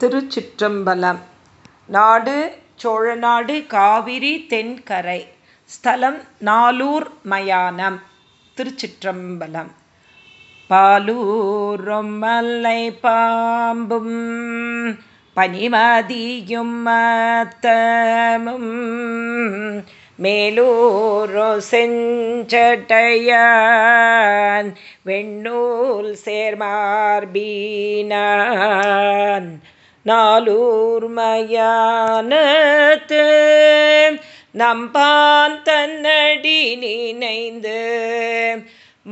திருச்சிற்றம்பலம். நாடு சோழநாடு காவிரி தென்கரை. ஸ்தலம் நாலூர் மயானம். திருச்சிற்றம்பலம். பாலூரும் மல்லை பாம்பும் பனிமதியும் மத்தமும் மேலூரோ செஞ்சட்டையான் வெண்ணூல் சேர்மார்பீனான் நாலூர் மயானத்து நம்பான் தன்னடி நினைந்து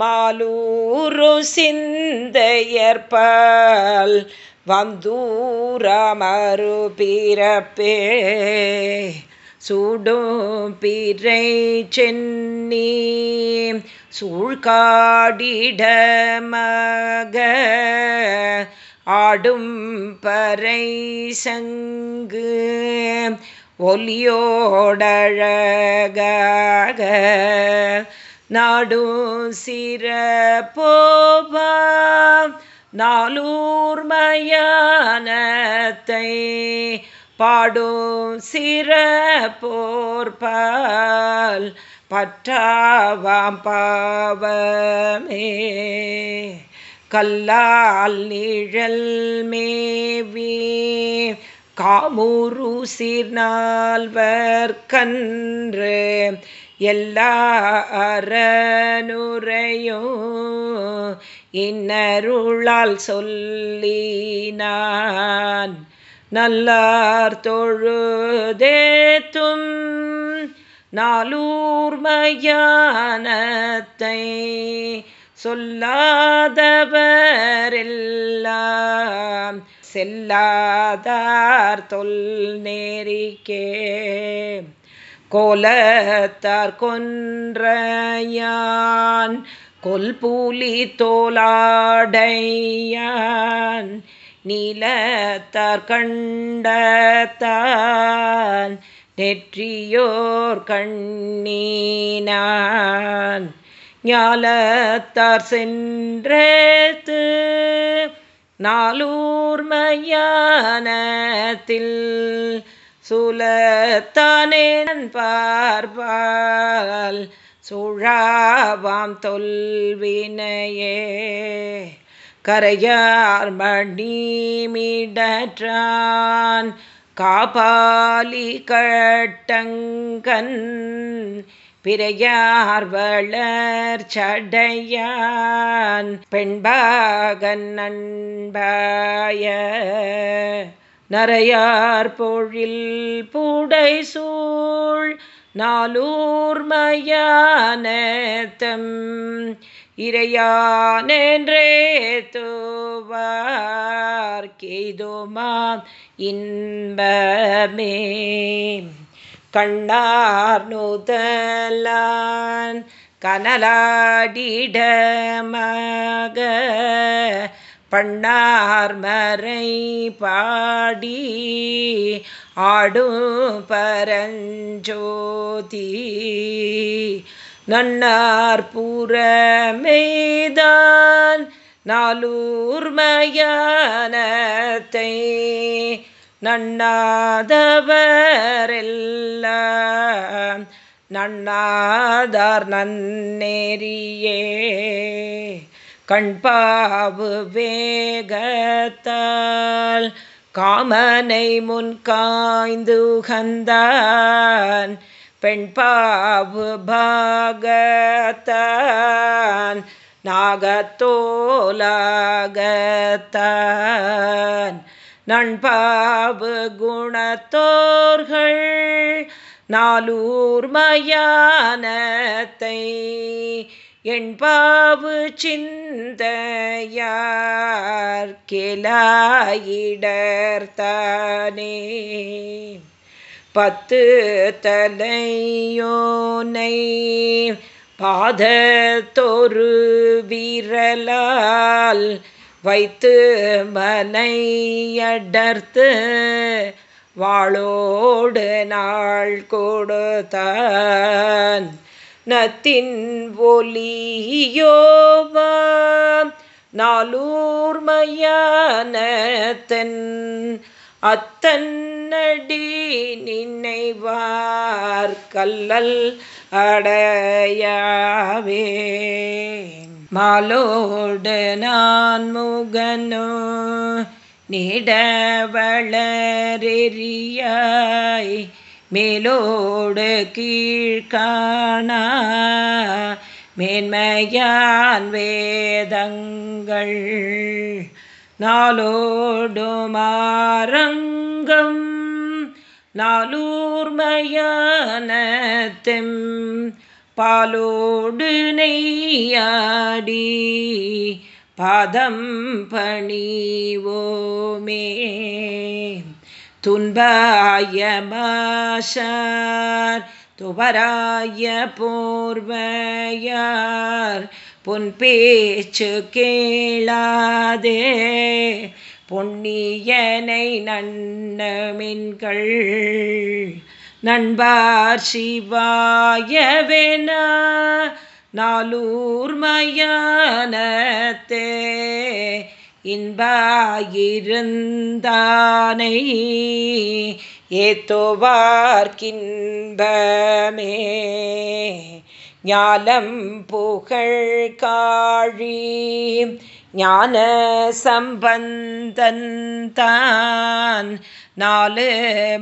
மாலூரு சிந்தையற்பால் வந்தூரமரு பிறப்பே. சூடும் பிறை சென்னி சூழ்காடிடமக ஆடும் பறை சங்கு ஒலியோடழகாக நாடும் சிறப்போபா நாலூர்மயானத்தை பாடும் சிறப்போர்பால் பற்றாவாம் பாவமே. கல்லால் நிழல் மேவி. காமுரு சீர்நால்வர் கன்று எல்லா அறனுரையோ இன்னருளால் சொல்லினான். நல்லார் தொழுதேத்தும் நாலூர்மயானத்தை சொல்லாதவரெல்லாம் செல்லாதார் தொல் நேரிக்கே. கோலத்தார் கொன்றையான் கொல்பூலி தோலாடையான் நீலத்தார் கண்டத்தான் நெற்றியோர் கண்ணீனான். ஞாலத்தார் சென்றேத்து நாலூர் மயானத்தில் சுலத்தானேன் பார்பால் சுழாவாம் தொல்வினையே. கரையார் மணிமிடற்றான் காபாலி கட்டங்கன் பிறையார் வளர் சடையான் பெண்பாகன் நண்பாய. நரையார் பொழில் பூடை சூழ் நாலூர் மயானத்தம். இறையானென்றே தோவார் கேதுமாம் இன்பமே. கண்ணார் நூதலான் கனலாடிடமாக பண்ணார் மறை பாடி ஆடும் பரஞ்சோதி. நன்னார் புறமெய்தான் நாலூர்மயானத்தை மயானத்தை நன்னாதவரெல்லாம் நன்னாதார் நன்னேரியே கண்பாவு வேகத்தால் காமனை முன் காய்ந்துகந்தான் பெண்பாவு பாகத்தான் நாகத்தோலாகத்தான். நண்பாவு குணத்தோர்கள் நாலூர் மயானத்தை எண்பாவு சிந்தையார் கிளாயிடர்த்தானே. பத்து தலையோனை பாதத்தொரு விரலால் வைத்து மனையடர்த்து வாழோடு நாள் கொடுத்தான். நத்தின் ஒலியோவாம் நாளூர்மையானத்தன் அத்தன்னடி நினைவார் கல்லல் அடையாவே. மாலோடு நான் முகனோ நிடவளரெறியாய் மேலோடு கீழ்காணா மேன்மையான் வேதங்கள். நாளோடு மாரங்கம் தெம் பாலோடு நெய்யாடி பாதம் பணிவோமே. துன்பாய மாஷார் துவராய போர்வையார் பொன் பேச்சு கேளாதே. பொன்னியனை நன்னமின்கள் நண்பார் சிவாயவென நாலூர் மயானத்தே இன்பாயிருந்தானை ஏத்தோவார்க்கின்பமே ஞாலம் புகழ் காழி ஞான சம்பந்தன் நாலு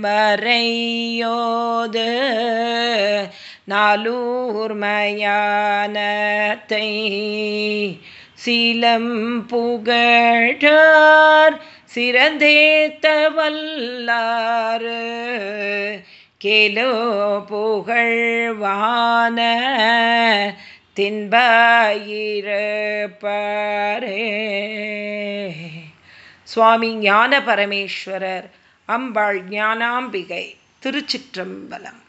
மறையோது நாலூர்மயானத்தை சீலம் புகழார் சிறந்தேத்த வல்லாறு கேலோ புகழ்வான தின்பாயிரப்பாரே. சுவாமி ஞான பரமேஸ்வரர் அம்பாள் ஞானாம்பிகை திருச்சிற்றம்பலம்.